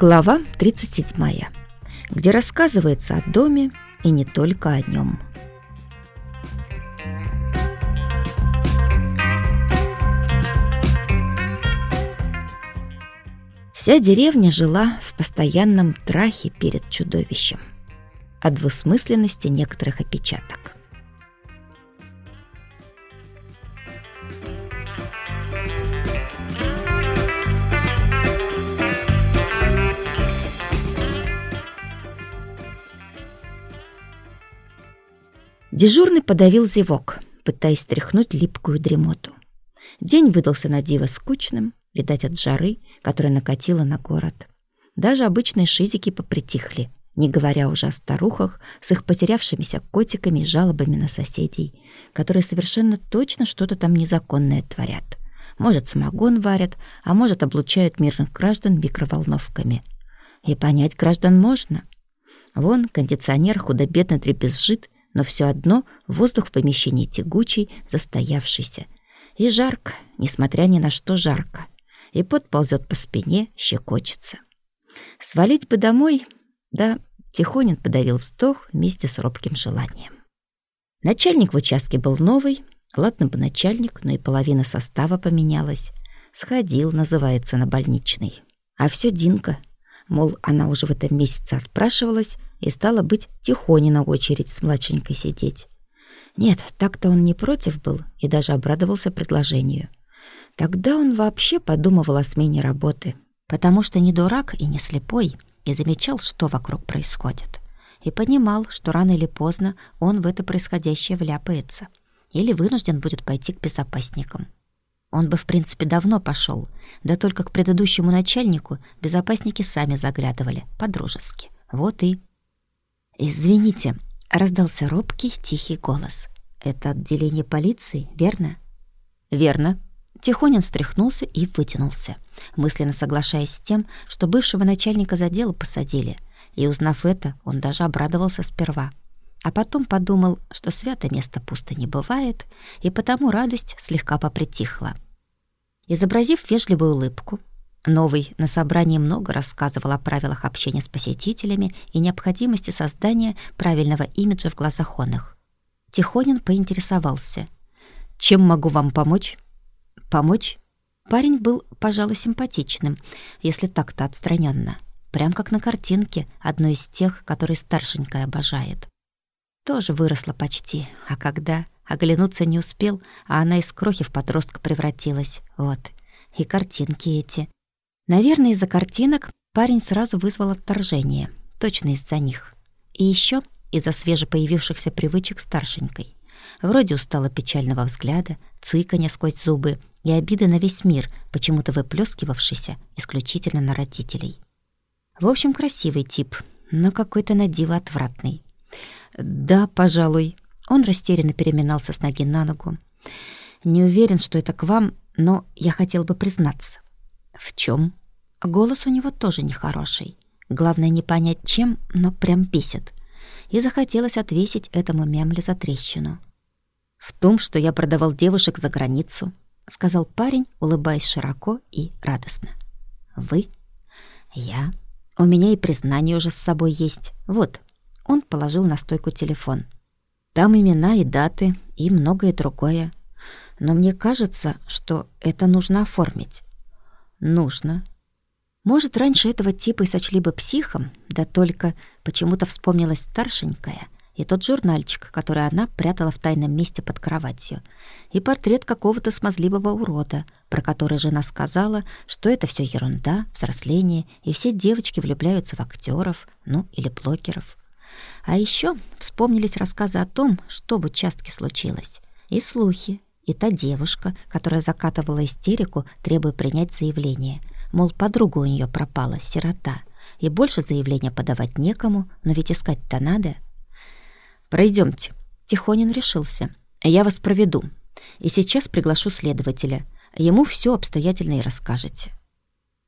Глава 37, где рассказывается о доме и не только о нем. Вся деревня жила в постоянном трахе перед чудовищем, о двусмысленности некоторых опечаток. Дежурный подавил зевок, пытаясь стряхнуть липкую дремоту. День выдался на диво скучным, видать, от жары, которая накатила на город. Даже обычные шизики попритихли, не говоря уже о старухах с их потерявшимися котиками и жалобами на соседей, которые совершенно точно что-то там незаконное творят. Может, самогон варят, а может, облучают мирных граждан микроволновками. И понять граждан можно. Вон кондиционер худо-бедно дребезжит, но все одно воздух в помещении тягучий, застоявшийся. И жарко, несмотря ни на что жарко. И пот ползет по спине, щекочется. Свалить бы домой, да Тихонин подавил вздох вместе с робким желанием. Начальник в участке был новый, ладно бы начальник, но и половина состава поменялась. Сходил, называется, на больничный. А все Динка. Мол, она уже в этом месяце отпрашивалась, и стало быть Тихонина очередь с младшенькой сидеть. Нет, так-то он не против был и даже обрадовался предложению. Тогда он вообще подумывал о смене работы, потому что не дурак и не слепой, и замечал, что вокруг происходит. И понимал, что рано или поздно он в это происходящее вляпается или вынужден будет пойти к безопасникам. Он бы, в принципе, давно пошел, да только к предыдущему начальнику безопасники сами заглядывали, по-дружески. Вот и «Извините», — раздался робкий, тихий голос. «Это отделение полиции, верно?» «Верно». Тихонин встряхнулся и вытянулся, мысленно соглашаясь с тем, что бывшего начальника за дело посадили. И, узнав это, он даже обрадовался сперва. А потом подумал, что свято место пусто не бывает, и потому радость слегка попритихла. Изобразив вежливую улыбку, Новый на собрании много рассказывал о правилах общения с посетителями и необходимости создания правильного имиджа в глазах оных. Тихонин поинтересовался. «Чем могу вам помочь?» «Помочь?» Парень был, пожалуй, симпатичным, если так-то отстраненно, прям как на картинке, одной из тех, которые старшенькая обожает. Тоже выросла почти, а когда оглянуться не успел, а она из крохи в подростка превратилась. Вот. И картинки эти. Наверное, из-за картинок парень сразу вызвал отторжение. Точно из-за них. И еще из-за свежепоявившихся привычек старшенькой. Вроде устала печального взгляда, цыканья сквозь зубы и обиды на весь мир, почему-то выплескивавшийся исключительно на родителей. В общем, красивый тип, но какой-то на диво отвратный. «Да, пожалуй». Он растерянно переминался с ноги на ногу. «Не уверен, что это к вам, но я хотел бы признаться». «В чем? Голос у него тоже нехороший. Главное не понять чем, но прям писит. И захотелось отвесить этому мямле за трещину. «В том, что я продавал девушек за границу», — сказал парень, улыбаясь широко и радостно. «Вы? Я? У меня и признание уже с собой есть. Вот». Он положил на стойку телефон. «Там имена и даты, и многое другое. Но мне кажется, что это нужно оформить». «Нужно», может, раньше этого типа и сочли бы психом, да только почему-то вспомнилась старшенькая и тот журнальчик, который она прятала в тайном месте под кроватью, и портрет какого-то смазливого урода, про который жена сказала, что это все ерунда, взросление, и все девочки влюбляются в актеров, ну или блогеров. А еще вспомнились рассказы о том, что в участке случилось, и слухи, и та девушка, которая закатывала истерику, требуя принять заявление — Мол, подруга у нее пропала, сирота, и больше заявления подавать некому, но ведь искать-то надо. Пройдемте. Тихонин решился. Я вас проведу. И сейчас приглашу следователя. Ему все обстоятельно и расскажете.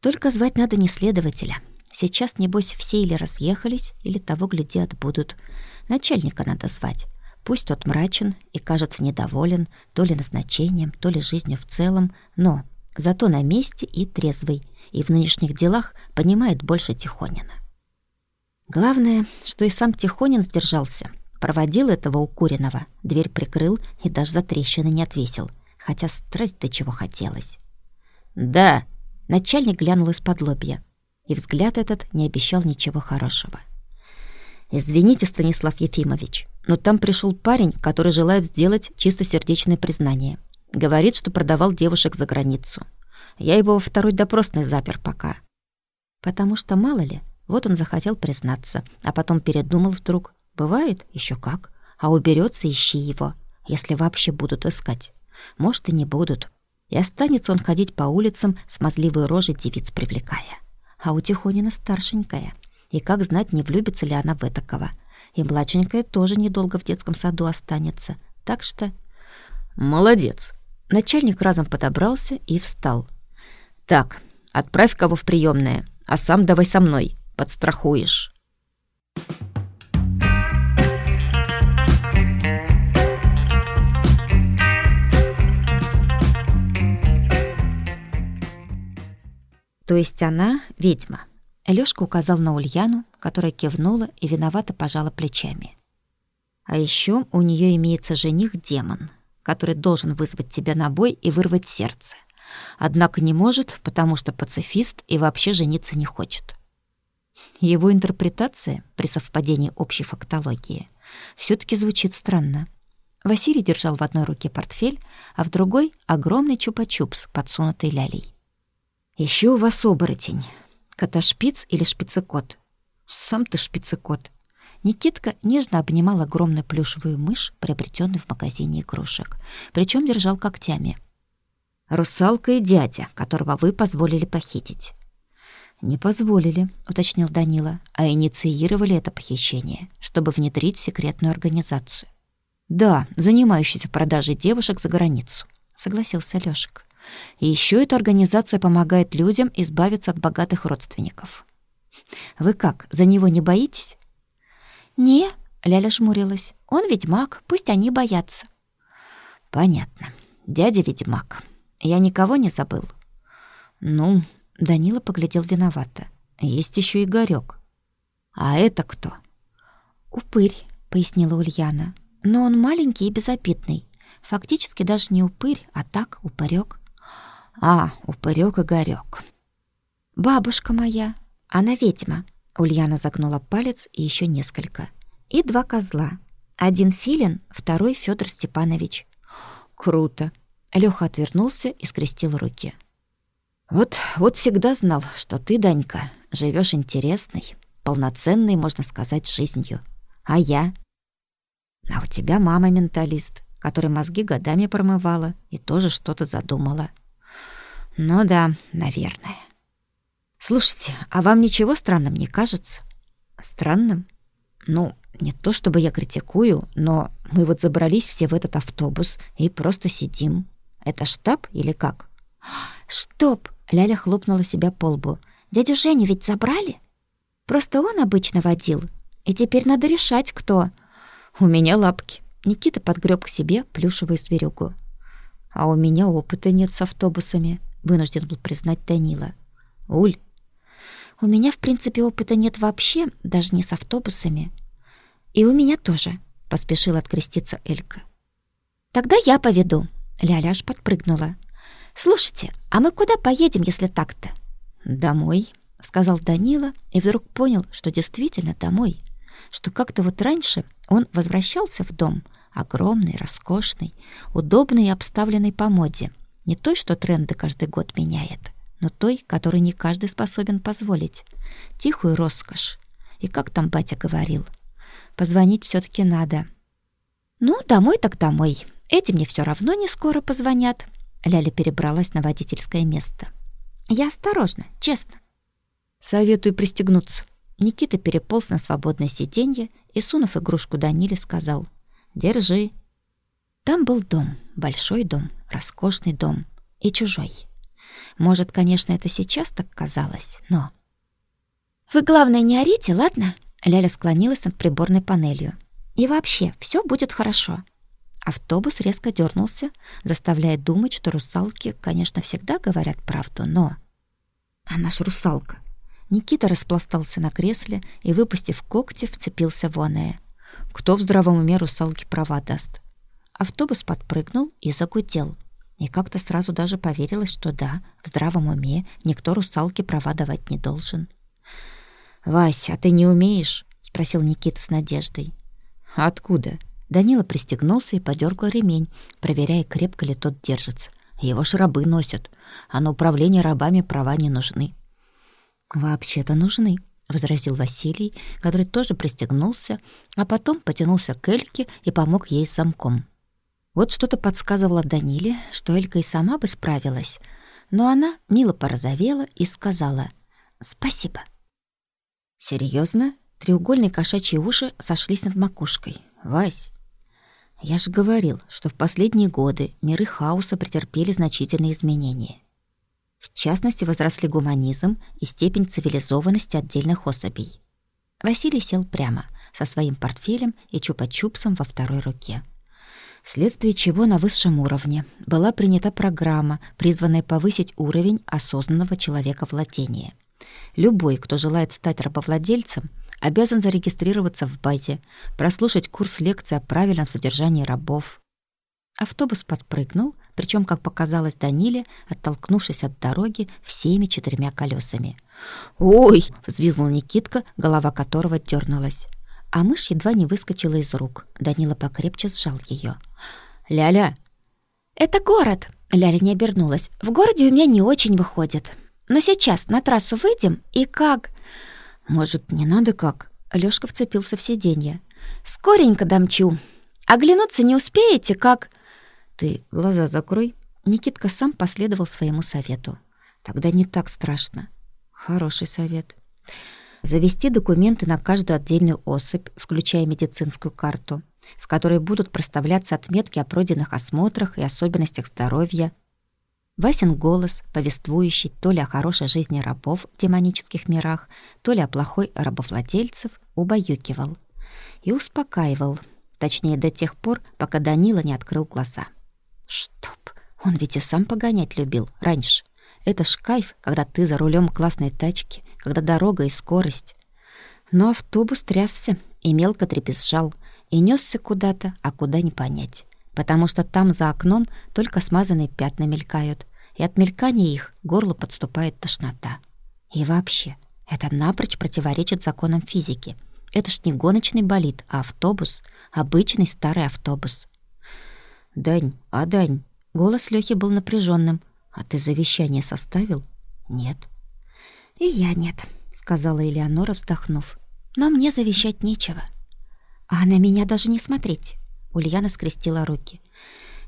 Только звать надо не следователя. Сейчас, небось, все или разъехались, или того, гляди, отбудут. Начальника надо звать. Пусть тот мрачен и кажется недоволен то ли назначением, то ли жизнью в целом, но зато на месте и трезвый, и в нынешних делах понимает больше Тихонина. Главное, что и сам Тихонин сдержался. Проводил этого укуренного, дверь прикрыл и даже за трещины не отвесил, хотя страсть до чего хотелось. «Да!» — начальник глянул из-под лобья, и взгляд этот не обещал ничего хорошего. «Извините, Станислав Ефимович, но там пришел парень, который желает сделать чистосердечное признание. Говорит, что продавал девушек за границу. Я его во второй допросной запер пока. Потому что, мало ли, вот он захотел признаться, а потом передумал вдруг. Бывает, еще как. А уберется, ищи его, если вообще будут искать. Может, и не будут. И останется он ходить по улицам, смазливой рожей девиц привлекая. А у Тихонина старшенькая. И как знать, не влюбится ли она в этакого. И младшенькая тоже недолго в детском саду останется. Так что... Молодец. Начальник разом подобрался и встал. Так, отправь кого в приемное, а сам давай со мной, подстрахуешь. То есть она ведьма. Лёшка указал на Ульяну, которая кивнула и виновато пожала плечами. А еще у нее имеется жених-демон, который должен вызвать тебя на бой и вырвать сердце. Однако не может, потому что пацифист и вообще жениться не хочет. Его интерпретация при совпадении общей фактологии все таки звучит странно. Василий держал в одной руке портфель, а в другой — огромный чупа-чупс, подсунутый лялей. Еще у вас оборотень. Котошпиц или шпицекот? Сам ты шпицекот. Никитка нежно обнимал огромную плюшевую мышь, приобретенную в магазине игрушек, причем держал когтями. «Русалка и дядя, которого вы позволили похитить». «Не позволили», — уточнил Данила, «а инициировали это похищение, чтобы внедрить в секретную организацию». «Да, занимающуюся продажей девушек за границу», — согласился Лёшек. И еще эта организация помогает людям избавиться от богатых родственников. Вы как, за него не боитесь? Не, Ляля жмурилась. Он ведьмак, пусть они боятся. Понятно. Дядя ведьмак. Я никого не забыл. Ну, Данила поглядел виновато. Есть еще Игорёк. А это кто? Упырь, пояснила Ульяна. Но он маленький и безобидный. Фактически даже не упырь, а так упырёк. А, упырёк Игорёк. Бабушка моя, она ведьма. Ульяна загнула палец и еще несколько. И два козла. Один Филин, второй Федор Степанович. Круто. Лёха отвернулся и скрестил руки. Вот, вот всегда знал, что ты, Данька, живешь интересной, полноценной, можно сказать, жизнью. А я? А у тебя мама менталист, которая мозги годами промывала и тоже что-то задумала. Ну да, наверное. Слушайте, а вам ничего странным не кажется? Странным? Ну, не то чтобы я критикую, но мы вот забрались все в этот автобус и просто сидим. Это штаб или как? Штоп! Ляля хлопнула себя по лбу. Дядю Женю ведь забрали? Просто он обычно водил. И теперь надо решать, кто. У меня лапки. Никита подгреб к себе плюшевую зверюгу. А у меня опыта нет с автобусами вынужден был признать Данила. Уль, у меня, в принципе, опыта нет вообще, даже не с автобусами. И у меня тоже, поспешила откреститься Элька. Тогда я поведу. Ляля подпрыгнула. Слушайте, а мы куда поедем, если так-то? Домой, сказал Данила и вдруг понял, что действительно домой, что как-то вот раньше он возвращался в дом, огромный, роскошный, удобный и обставленный по моде, не той, что тренды каждый год меняет, но той, которой не каждый способен позволить. Тихую роскошь. И как там батя говорил? Позвонить все таки надо. Ну, домой так домой. Эти мне все равно не скоро позвонят. Ляля перебралась на водительское место. Я осторожно, честно. Советую пристегнуться. Никита переполз на свободное сиденье и, сунув игрушку Даниле, сказал «Держи». Там был дом, большой дом, роскошный дом и чужой. Может, конечно, это сейчас так казалось, но... «Вы, главное, не орите, ладно?» Ляля склонилась над приборной панелью. «И вообще, все будет хорошо». Автобус резко дернулся, заставляя думать, что русалки, конечно, всегда говорят правду, но... Она ж русалка. Никита распластался на кресле и, выпустив когти, вцепился в оное. Кто в здравом уме русалке права даст? Автобус подпрыгнул и загудел. И как-то сразу даже поверилось, что да, в здравом уме никто русалке права давать не должен. «Вась, а ты не умеешь?» — спросил Никита с надеждой. «Откуда?» Данила пристегнулся и подергал ремень, проверяя, крепко ли тот держится. Его ж рабы носят, а на управление рабами права не нужны. «Вообще-то нужны», — возразил Василий, который тоже пристегнулся, а потом потянулся к Эльке и помог ей с замком. Вот что-то подсказывало Даниле, что Элька и сама бы справилась, но она мило порозовела и сказала «Спасибо». «Серьезно?» Треугольные кошачьи уши сошлись над макушкой. «Вась, я же говорил, что в последние годы миры хаоса претерпели значительные изменения. В частности, возросли гуманизм и степень цивилизованности отдельных особей. Василий сел прямо, со своим портфелем и чупа-чупсом во второй руке. Вследствие чего на высшем уровне была принята программа, призванная повысить уровень осознанного человека владения. Любой, кто желает стать рабовладельцем, обязан зарегистрироваться в базе, прослушать курс лекций о правильном содержании рабов. Автобус подпрыгнул, причем, как показалось Даниле, оттолкнувшись от дороги всеми четырьмя колесами. «Ой!» — взвизгнул Никитка, голова которого дернулась. А мышь едва не выскочила из рук. Данила покрепче сжал ее. «Ляля!» «Это город!» Ляля не обернулась. «В городе у меня не очень выходит. Но сейчас на трассу выйдем, и как...» «Может, не надо как?» Алёшка вцепился в сиденье. «Скоренько домчу. Оглянуться не успеете, как...» «Ты глаза закрой». Никитка сам последовал своему совету. «Тогда не так страшно». «Хороший совет». Завести документы на каждую отдельную особь, включая медицинскую карту, в которой будут проставляться отметки о пройденных осмотрах и особенностях здоровья, Васин голос, повествующий то ли о хорошей жизни рабов в демонических мирах, то ли о плохой рабовладельцев, убаюкивал и успокаивал, точнее до тех пор, пока Данила не открыл глаза. Чтоб, он ведь и сам погонять любил раньше. Это ж кайф, когда ты за рулем классной тачки, когда дорога и скорость. Но автобус трясся и мелко трепезжал, и несся куда-то, а куда не понять. Потому что там за окном только смазанные пятна мелькают, и от мелькания их горло подступает тошнота. И вообще, это напрочь противоречит законам физики. Это ж не гоночный болид, а автобус, обычный старый автобус. «Дань, а Дань?» Голос Лёхи был напряженным. «А ты завещание составил?» «Нет». «И я нет», — сказала Элеонора, вздохнув. «Но мне завещать нечего». «А на меня даже не смотреть». Ульяна скрестила руки.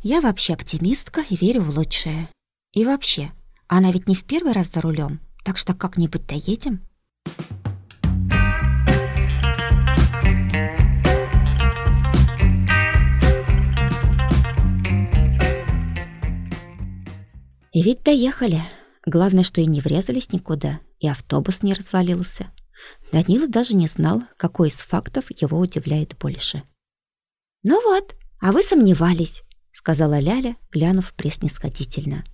«Я вообще оптимистка и верю в лучшее. И вообще, она ведь не в первый раз за рулем, так что как-нибудь доедем. И ведь доехали. Главное, что и не врезались никуда, и автобус не развалился. Данила даже не знал, какой из фактов его удивляет больше. «Ну вот, а вы сомневались», — сказала Ляля, глянув преснисходительно.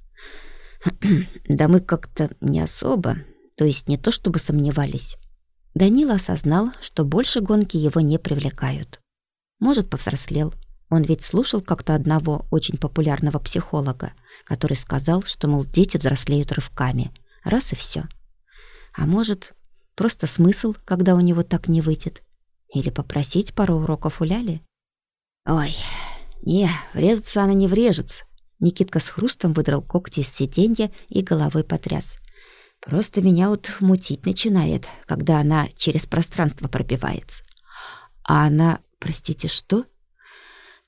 Да мы как-то не особо, то есть не то чтобы сомневались. Данила осознал, что больше гонки его не привлекают. Может, повзрослел. Он ведь слушал как-то одного очень популярного психолога, который сказал, что, мол, дети взрослеют рывками. Раз и все. А может, просто смысл, когда у него так не выйдет? Или попросить пару уроков у Ляли? Ой, не, врезаться она не врежется. Никитка с хрустом выдрал когти из сиденья и головой потряс. Просто меня вот мутить начинает, когда она через пространство пробивается. А она, простите, что?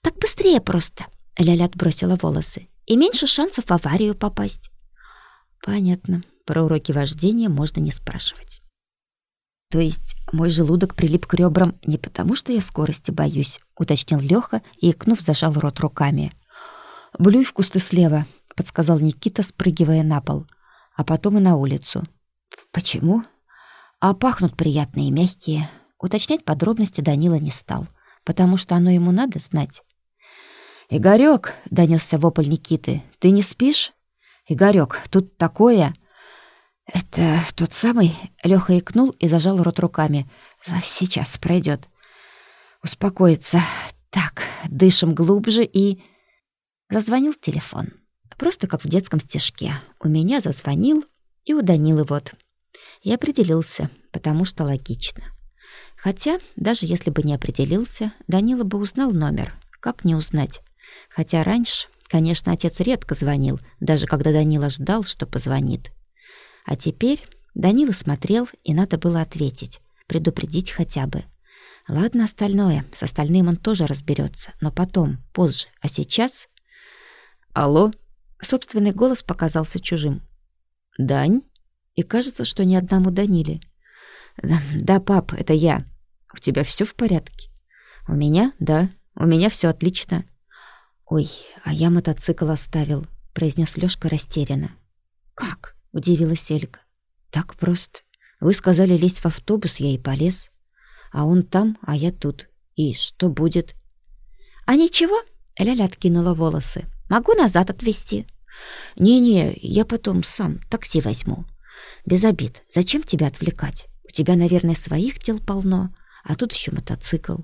Так быстрее просто. Ляля отбросила волосы. И меньше шансов в аварию попасть. Понятно. Про уроки вождения можно не спрашивать. То есть мой желудок прилип к ребрам не потому, что я скорости боюсь, уточнил Лёха и, икнув, зажал рот руками. «Блюй в кусты слева», — подсказал Никита, спрыгивая на пол, а потом и на улицу. «Почему?» «А пахнут приятные и мягкие». Уточнять подробности Данила не стал, потому что оно ему надо знать. «Игорёк!» — донёсся вопль Никиты. «Ты не спишь?» «Игорёк, тут такое...» «Это тот самый...» — Лёха икнул и зажал рот руками. «Сейчас пройдёт. Успокоиться. Так, дышим глубже и...» Зазвонил телефон. Просто как в детском стишке. У меня зазвонил, и у Данилы вот. Я определился, потому что логично. Хотя, даже если бы не определился, Данила бы узнал номер. Как не узнать? Хотя раньше, конечно, отец редко звонил, даже когда Данила ждал, что позвонит. А теперь Данила смотрел, и надо было ответить, предупредить хотя бы. Ладно остальное, с остальным он тоже разберется, но потом, позже, а сейчас... «Алло?» Собственный голос показался чужим. «Дань?» И кажется, что ни одному Даниле. «Да, пап, это я. У тебя все в порядке?» «У меня? Да. У меня все отлично. «Ой, а я мотоцикл оставил», — произнес Лёшка растерянно. «Как?» — удивилась Элька. «Так просто. Вы сказали лезть в автобус, я и полез. А он там, а я тут. И что будет?» «А ничего?» — Ляля откинула волосы. «Могу назад отвезти». «Не-не, я потом сам такси возьму. Без обид. Зачем тебя отвлекать? У тебя, наверное, своих дел полно, а тут еще мотоцикл.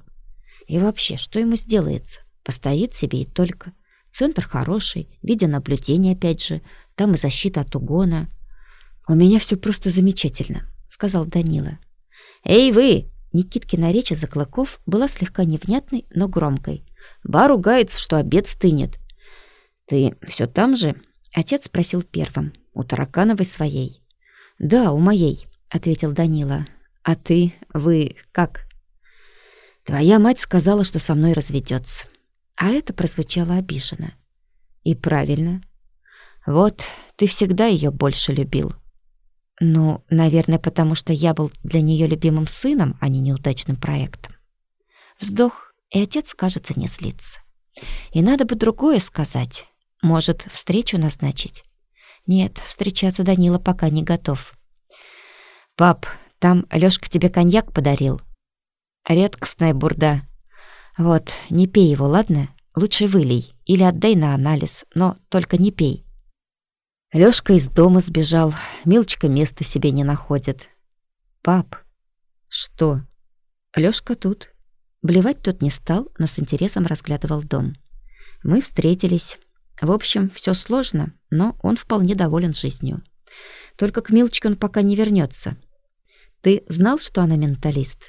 И вообще, что ему сделается? Постоит себе и только. Центр хороший, видеонаблюдение опять же, там и защита от угона. У меня все просто замечательно, сказал Данила. Эй вы! Никиткина речь из клыков была слегка невнятной, но громкой. Бар ругается, что обед стынет. Ты все там же? Отец спросил первым, у Таракановой своей. Да, у моей, ответил Данила. А ты, вы как? Твоя мать сказала, что со мной разведется. А это прозвучало обиженно. И правильно. Вот, ты всегда ее больше любил. Ну, наверное, потому что я был для нее любимым сыном, а не неудачным проектом. Вздох, и отец, кажется, не злится. И надо бы другое сказать. Может, встречу назначить? Нет, встречаться Данила пока не готов. Пап, там Лёшка тебе коньяк подарил. Редкостная бурда. Вот, не пей его, ладно? Лучше вылей или отдай на анализ, но только не пей. Лёшка из дома сбежал, Милочка места себе не находит. Пап, что? Лёшка тут. Блевать тот не стал, но с интересом разглядывал дом. Мы встретились. В общем, все сложно, но он вполне доволен жизнью. Только к Милочке он пока не вернется. Ты знал, что она менталист?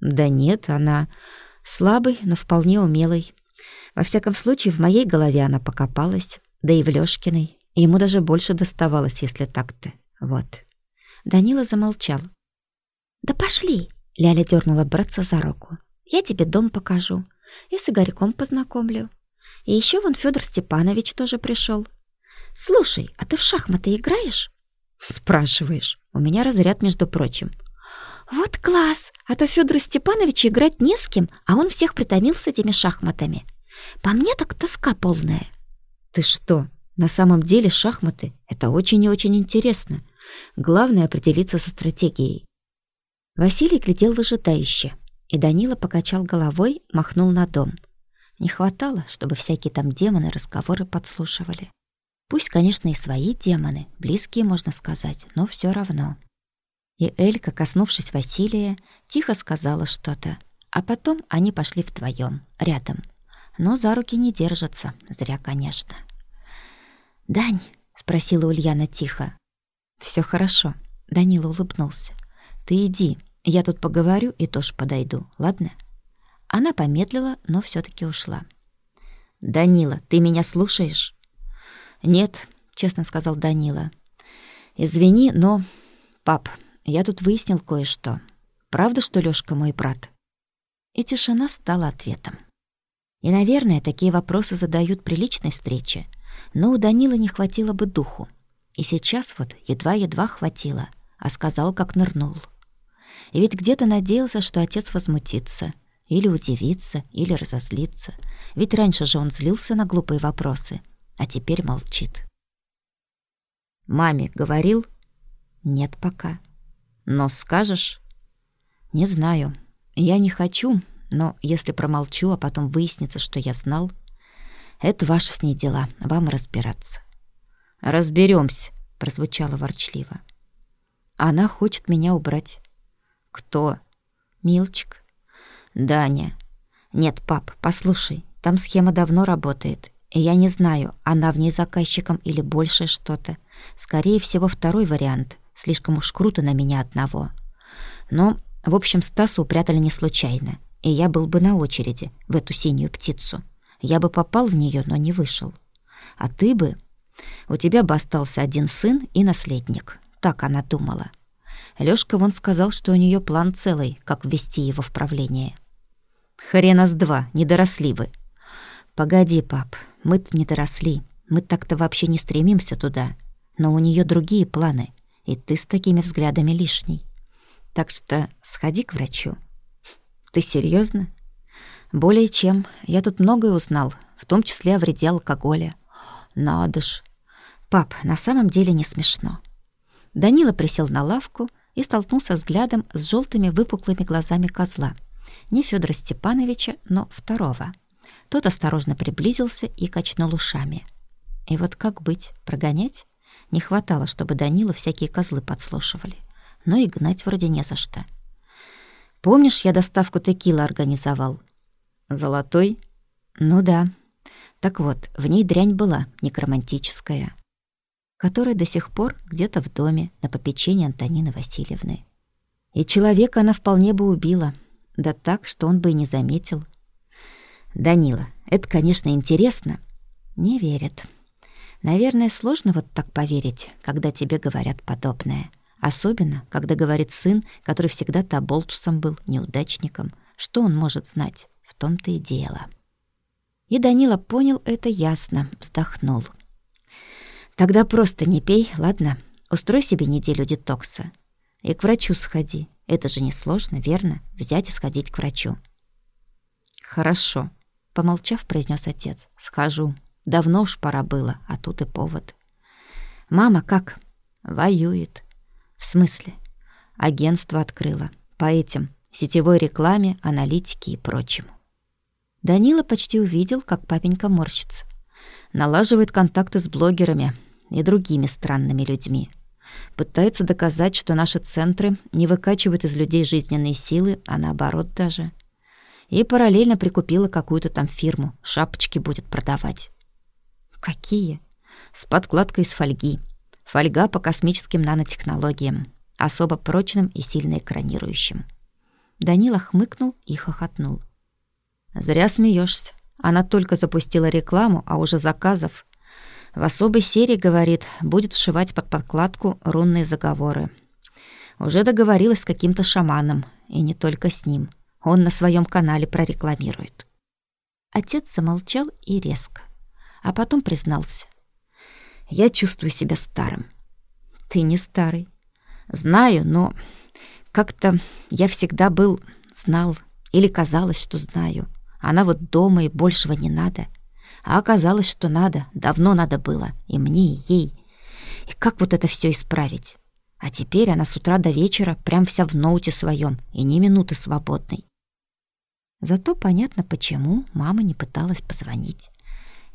Да нет, она Слабый, но вполне умелый. Во всяком случае, в моей голове она покопалась, да и в Лёшкиной. Ему даже больше доставалось, если так-то. Вот. Данила замолчал. «Да пошли!» — Ляля дернула братца за руку. «Я тебе дом покажу. Я с Игорьком познакомлю. И еще вон Федор Степанович тоже пришел. Слушай, а ты в шахматы играешь?» «Спрашиваешь. У меня разряд, между прочим. «Вот класс! А то Федору Степановичу играть не с кем, а он всех притомился этими шахматами. По мне так тоска полная». «Ты что? На самом деле шахматы — это очень и очень интересно. Главное — определиться со стратегией». Василий глядел выжидающе, и Данила покачал головой, махнул на дом. Не хватало, чтобы всякие там демоны разговоры подслушивали. Пусть, конечно, и свои демоны, близкие, можно сказать, но все равно. И Элька, коснувшись Василия, тихо сказала что-то. А потом они пошли вдвоем, рядом. Но за руки не держатся, зря, конечно. «Дань?» — спросила Ульяна тихо. Все хорошо», — Данила улыбнулся. «Ты иди, я тут поговорю и тоже подойду, ладно?» Она помедлила, но все таки ушла. «Данила, ты меня слушаешь?» «Нет», — честно сказал Данила. «Извини, но...» «Пап, я тут выяснил кое-что. Правда, что Лёшка мой брат?» И тишина стала ответом. И, наверное, такие вопросы задают при личной встрече, но у Данила не хватило бы духу. И сейчас вот едва-едва хватило, а сказал, как нырнул. И ведь где-то надеялся, что отец возмутится, или удивится, или разозлится. Ведь раньше же он злился на глупые вопросы, а теперь молчит. «Маме говорил?» «Нет пока». Но скажешь? Не знаю. Я не хочу, но если промолчу, а потом выяснится, что я знал... Это ваши с ней дела, вам разбираться. Разберемся, прозвучало ворчливо. Она хочет меня убрать. Кто? Милчик. Даня. Нет, пап, послушай, там схема давно работает. И я не знаю, она в ней заказчиком или больше что-то. Скорее всего, второй вариант. Слишком уж круто на меня одного. Но, в общем, Стасу упрятали не случайно. И я был бы на очереди в эту синюю птицу. Я бы попал в нее, но не вышел. А ты бы... У тебя бы остался один сын и наследник. Так она думала. Лёшка вон сказал, что у нее план целый, как ввести его в правление. Хрена с два, не доросли вы. Погоди, пап, мы-то не доросли. Мы так-то вообще не стремимся туда. Но у нее другие планы, и ты с такими взглядами лишний. Так что сходи к врачу. Ты серьезно? Более чем. Я тут многое узнал, в том числе о вреде алкоголя. Надо ж. Пап, на самом деле не смешно. Данила присел на лавку и столкнулся взглядом с желтыми выпуклыми глазами козла. Не Федора Степановича, но второго. Тот осторожно приблизился и качнул ушами. И вот как быть, прогонять? Не хватало, чтобы Данила всякие козлы подслушивали. Но и гнать вроде не за что. Помнишь, я доставку текила организовал? Золотой? Ну да. Так вот, в ней дрянь была, некромантическая, которая до сих пор где-то в доме на попечении Антонины Васильевны. И человека она вполне бы убила, да так, что он бы и не заметил, Данила, это, конечно, интересно. Не верят. Наверное, сложно вот так поверить, когда тебе говорят подобное. Особенно, когда говорит сын, который всегда-то болтусом был, неудачником. Что он может знать? В том-то и дело. И Данила понял это ясно, вздохнул. Тогда просто не пей, ладно? Устрой себе неделю детокса. И к врачу сходи. Это же не сложно, верно? Взять и сходить к врачу. Хорошо, Помолчав, произнес отец. «Схожу. Давно уж пора было, а тут и повод». «Мама как?» «Воюет». «В смысле?» «Агентство открыла. По этим, сетевой рекламе, аналитике и прочему». Данила почти увидел, как папенька морщится. Налаживает контакты с блогерами и другими странными людьми. Пытается доказать, что наши центры не выкачивают из людей жизненные силы, а наоборот даже – и параллельно прикупила какую-то там фирму. Шапочки будет продавать. Какие? С подкладкой из фольги. Фольга по космическим нанотехнологиям. Особо прочным и сильно экранирующим. Данила хмыкнул и хохотнул. «Зря смеешься. Она только запустила рекламу, а уже заказов. В особой серии, говорит, будет вшивать под подкладку рунные заговоры. Уже договорилась с каким-то шаманом, и не только с ним. Он на своем канале прорекламирует. Отец замолчал и резко, а потом признался. Я чувствую себя старым. Ты не старый. Знаю, но как-то я всегда был, знал, или казалось, что знаю. Она вот дома, и большего не надо. А оказалось, что надо, давно надо было, и мне, и ей. И как вот это все исправить? А теперь она с утра до вечера прям вся в ноуте своем, и ни минуты свободной. Зато понятно, почему мама не пыталась позвонить.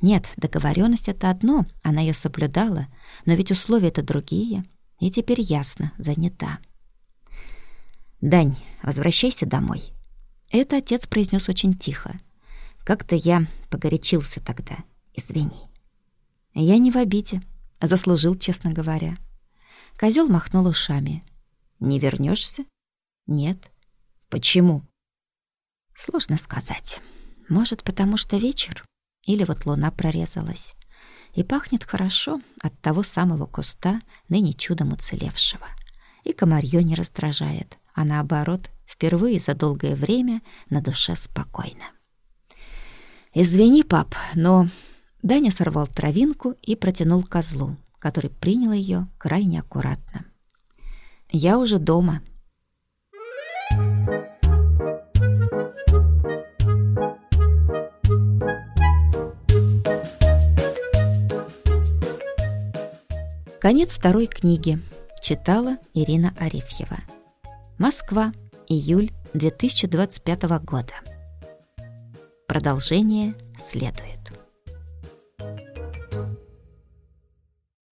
Нет, договоренность это одно, она ее соблюдала, но ведь условия это другие, и теперь ясно, занята. «Дань, возвращайся домой». Это отец произнес очень тихо. Как-то я погорячился тогда. Извини. Я не в обиде. Заслужил, честно говоря. Козел махнул ушами. Не вернешься? Нет. Почему? Сложно сказать. Может, потому что вечер? Или вот луна прорезалась. И пахнет хорошо от того самого куста, ныне чудом уцелевшего. И комарье не раздражает, а наоборот, впервые за долгое время на душе спокойно. «Извини, пап, но...» Даня сорвал травинку и протянул козлу, который принял ее крайне аккуратно. «Я уже дома», Конец второй книги. Читала Ирина Арефьева. Москва. Июль 2025 года. Продолжение следует.